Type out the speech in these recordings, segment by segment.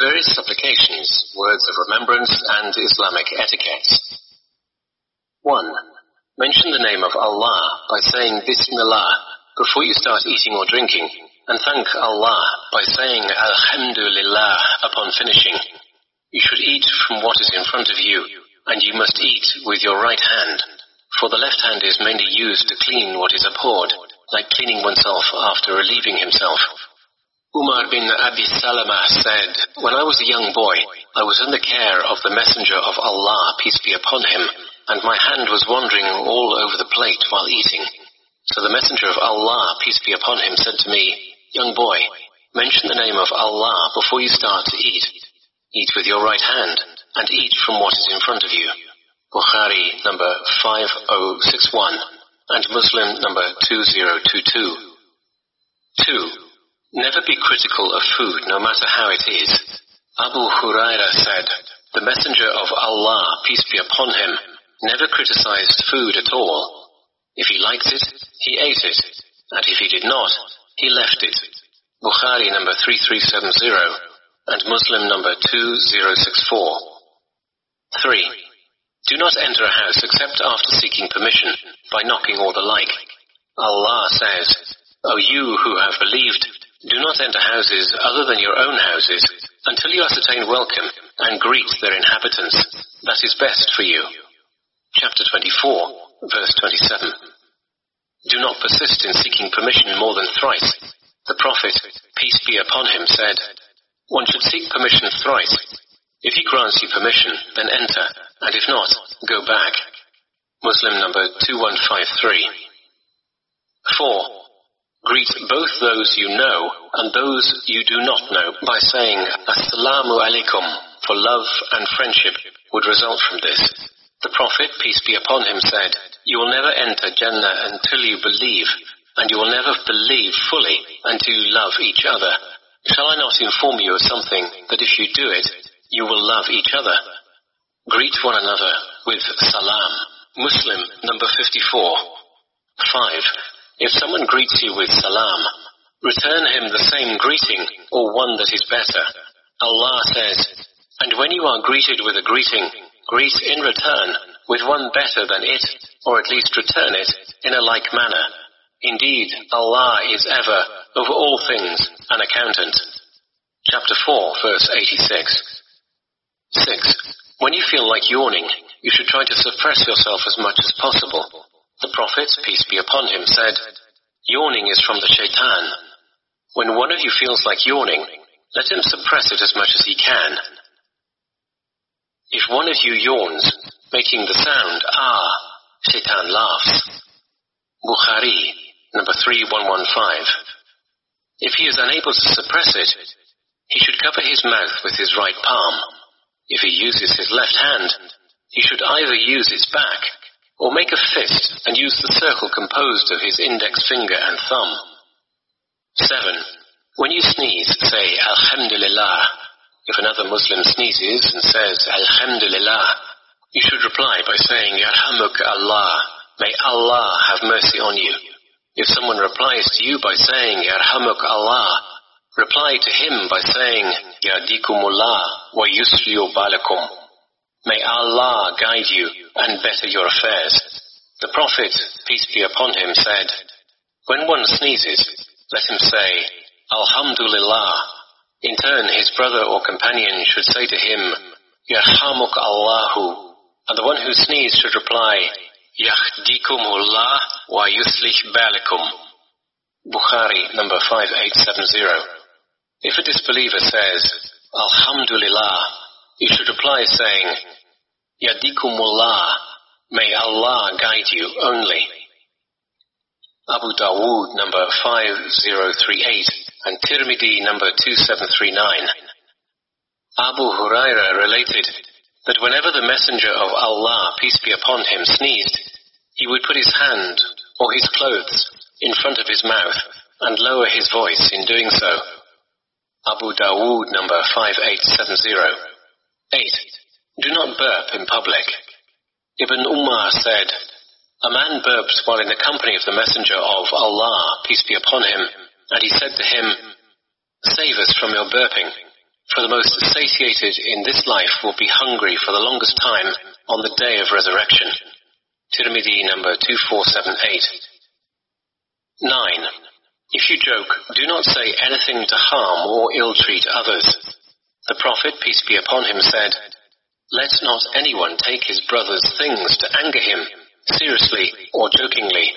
Various supplications, words of remembrance, and Islamic etiquettes. 1. Mention the name of Allah by saying Bismillah before you start eating or drinking, and thank Allah by saying Alhamdulillah upon finishing. You should eat from what is in front of you, and you must eat with your right hand, for the left hand is mainly used to clean what is abhorred, like cleaning oneself after relieving himself. Umar bin Abi Salama said, When I was a young boy, I was in the care of the Messenger of Allah, peace be upon him, and my hand was wandering all over the plate while eating. So the Messenger of Allah, peace be upon him, said to me, Young boy, mention the name of Allah before you start to eat. Eat with your right hand, and eat from what is in front of you. Bukhari number 5061, and Muslim number 2022. 2. Never be critical of food, no matter how it is. Abu Huraira said, The Messenger of Allah, peace be upon him, never criticized food at all. If he liked it, he ate it, and if he did not, he left it. Bukhari number 3370 and Muslim number 2064. 3. Do not enter a house except after seeking permission by knocking or the like. Allah says, O you who have believed, do not enter houses other than your own houses until you ascertain welcome and greet their inhabitants. That is best for you. Chapter 24, verse 27. Do not persist in seeking permission more than thrice. The Prophet, peace be upon him, said, One should seek permission thrice. If he grants you permission, then enter, and if not, go back. Muslim number 2153. 4. Greet both those you know and those you do not know by saying Assalamu alaikum, for love and friendship would result from this. The Prophet, peace be upon him, said, You will never enter Jannah until you believe, and you will never believe fully until you love each other. Shall I not inform you of something that if you do it, you will love each other? Greet one another with salam. Muslim number 54. 5. If someone greets you with salam, return him the same greeting or one that is better. Allah says, And when you are greeted with a greeting, greet in return with one better than it, or at least return it in a like manner. Indeed, Allah is ever, over all things, an accountant. Chapter 4, verse 86. 6. When you feel like yawning, you should try to suppress yourself as much as possible. The Prophet, peace be upon him, said, Yawning is from the shaitan. When one of you feels like yawning, let him suppress it as much as he can. If one of you yawns, making the sound, ah, shaitan laughs. Bukhari, number 3115. If he is unable to suppress it, he should cover his mouth with his right palm. If he uses his left hand, he should either use its back or make a fist and use the circle composed of his index finger and thumb. 7. When you sneeze, say Alhamdulillah. If another Muslim sneezes and says Alhamdulillah, you should reply by saying Yarhamuk Allah. May Allah have mercy on you. If someone replies to you by saying Yarhamuk Allah, reply to him by saying Yadikumullah wa yusliu balakum. May Allah guide you and better your affairs. The Prophet, peace be upon him, said, When one sneezes, let him say, Alhamdulillah. In turn, his brother or companion should say to him, Yarhamuk Allahu. And the one who sneezed should reply, Yahdikumullah wa yuslih balikum. Bukhari, number 5870. If a disbeliever says, Alhamdulillah, you should reply saying, Yadikumullah, may Allah guide you only. Abu Dawood number 5038 and Tirmidhi number 2739. Abu Huraira related that whenever the Messenger of Allah, peace be upon him, sneezed, he would put his hand or his clothes in front of his mouth and lower his voice in doing so. Abu Dawood number 5870. 8. Do not burp in public. Ibn Umar said, A man burped while in the company of the Messenger of Allah, peace be upon him, and he said to him, Save us from your burping, For the most satiated in this life will be hungry for the longest time on the day of resurrection. Tirmidhi number 2478. 9. If you joke, do not say anything to harm or ill-treat others. The Prophet, peace be upon him, said, Let not anyone take his brother's things to anger him, seriously or jokingly.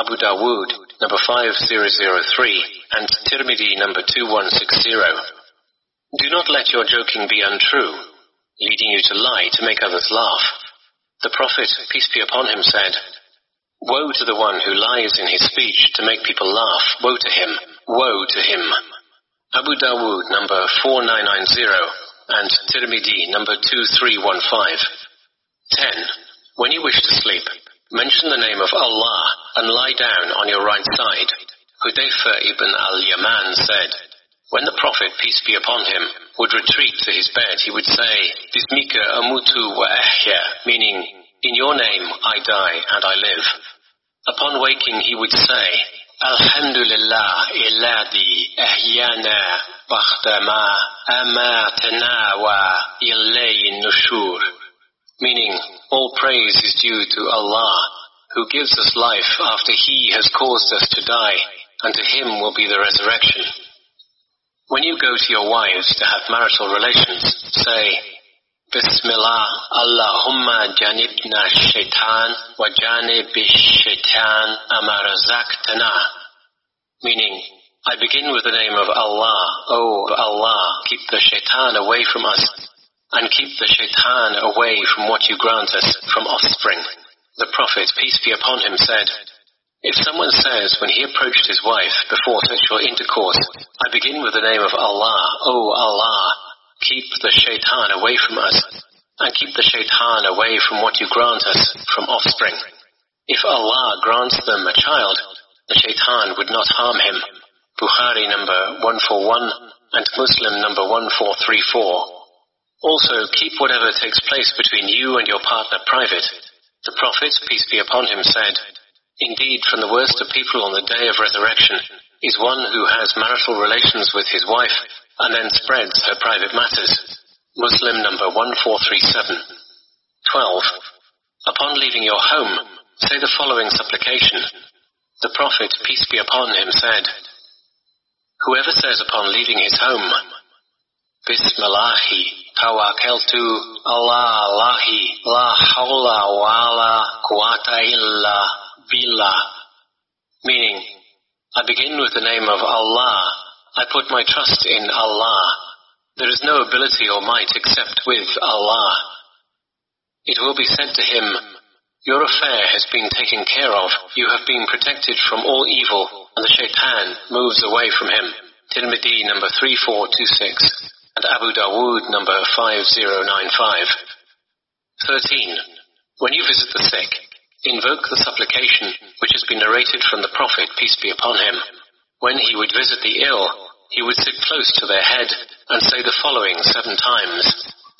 Abu Dawood, number 5003, and Tirmidhi, number 2160. Do not let your joking be untrue, leading you to lie to make others laugh. The Prophet, peace be upon him, said, Woe to the one who lies in his speech to make people laugh. Woe to him. Woe to him. Abu Dawood number 4990 and Tirmidhi number 2315. 10. When you wish to sleep, mention the name of Allah and lie down on your right side. Hudayfa ibn al-Yaman said, when the Prophet, peace be upon him, would retreat to his bed, he would say, Bismika amutu wa ahya, meaning, in your name I die and I live. Upon waking, he would say, Alhamdulillah, iladi ahyana bakhtama amatana wa ilayhi nushur. Meaning, all praise is due to Allah, who gives us life after He has caused us to die, and to Him will be the resurrection. When you go to your wives to have marital relations, say, Bismillah, Allahumma janibna shaitan wa janib shaitan amarazaqtana. Meaning, I begin with the name of Allah. Oh Allah, keep the shaitan away from us and keep the shaitan away from what you grant us from offspring. The Prophet, peace be upon him, said, If someone says when he approached his wife before sexual intercourse, I begin with the name of Allah, oh Allah, keep the shaitan away from us, and keep the shaitan away from what you grant us from offspring. If Allah grants them a child, the shaitan would not harm him. Bukhari number 141 and Muslim number 1434. Also, keep whatever takes place between you and your partner private. The Prophet, peace be upon him, said, Indeed, from the worst of people on the day of resurrection is one who has marital relations with his wife and then spreads her private matters. Muslim number 1437. 12. Upon leaving your home, say the following supplication. The Prophet, peace be upon him, said, Whoever says upon leaving his home, Bismillahi tawakkaltu Allah Allahi la hawla wa la quwata illa billah, meaning, I begin with the name of Allah I put my trust in Allah. There is no ability or might except with Allah. It will be said to him, Your affair has been taken care of. You have been protected from all evil, and the shaitan moves away from him. Tirmidhi number 3426 and Abu Dawood number 5095. 13. When you visit the sick, invoke the supplication which has been narrated from the Prophet, peace be upon him. When he would visit the ill, he would sit close to their head and say the following seven times.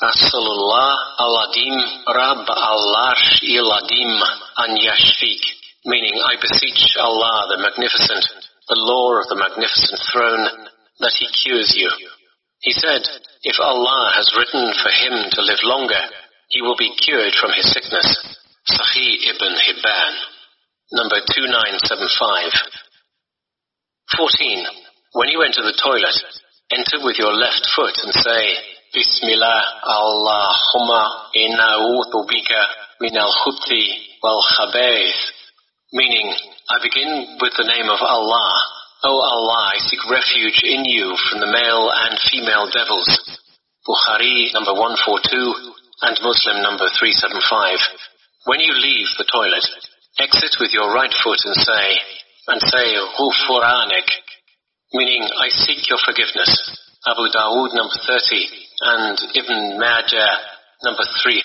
Asalullah aladim Rab al-Arsh iladim an yashfik, meaning I beseech Allah the Magnificent, the Lord of the Magnificent Throne, that He cures you. He said, if Allah has written for him to live longer, he will be cured from his sickness. Sahih ibn Hibban, number 2975. 14. When you enter the toilet, enter with your left foot and say, Bismillah Allahumma inna bika min al wal. Meaning, I begin with the name of Allah. O Allah, I seek refuge in you from the male and female devils. Bukhari number 142 and Muslim number 375. When you leave the toilet, exit with your right foot and say, and say Ghufranik, meaning I seek your forgiveness. Abu Dawood number 30 and Ibn Majah number 3.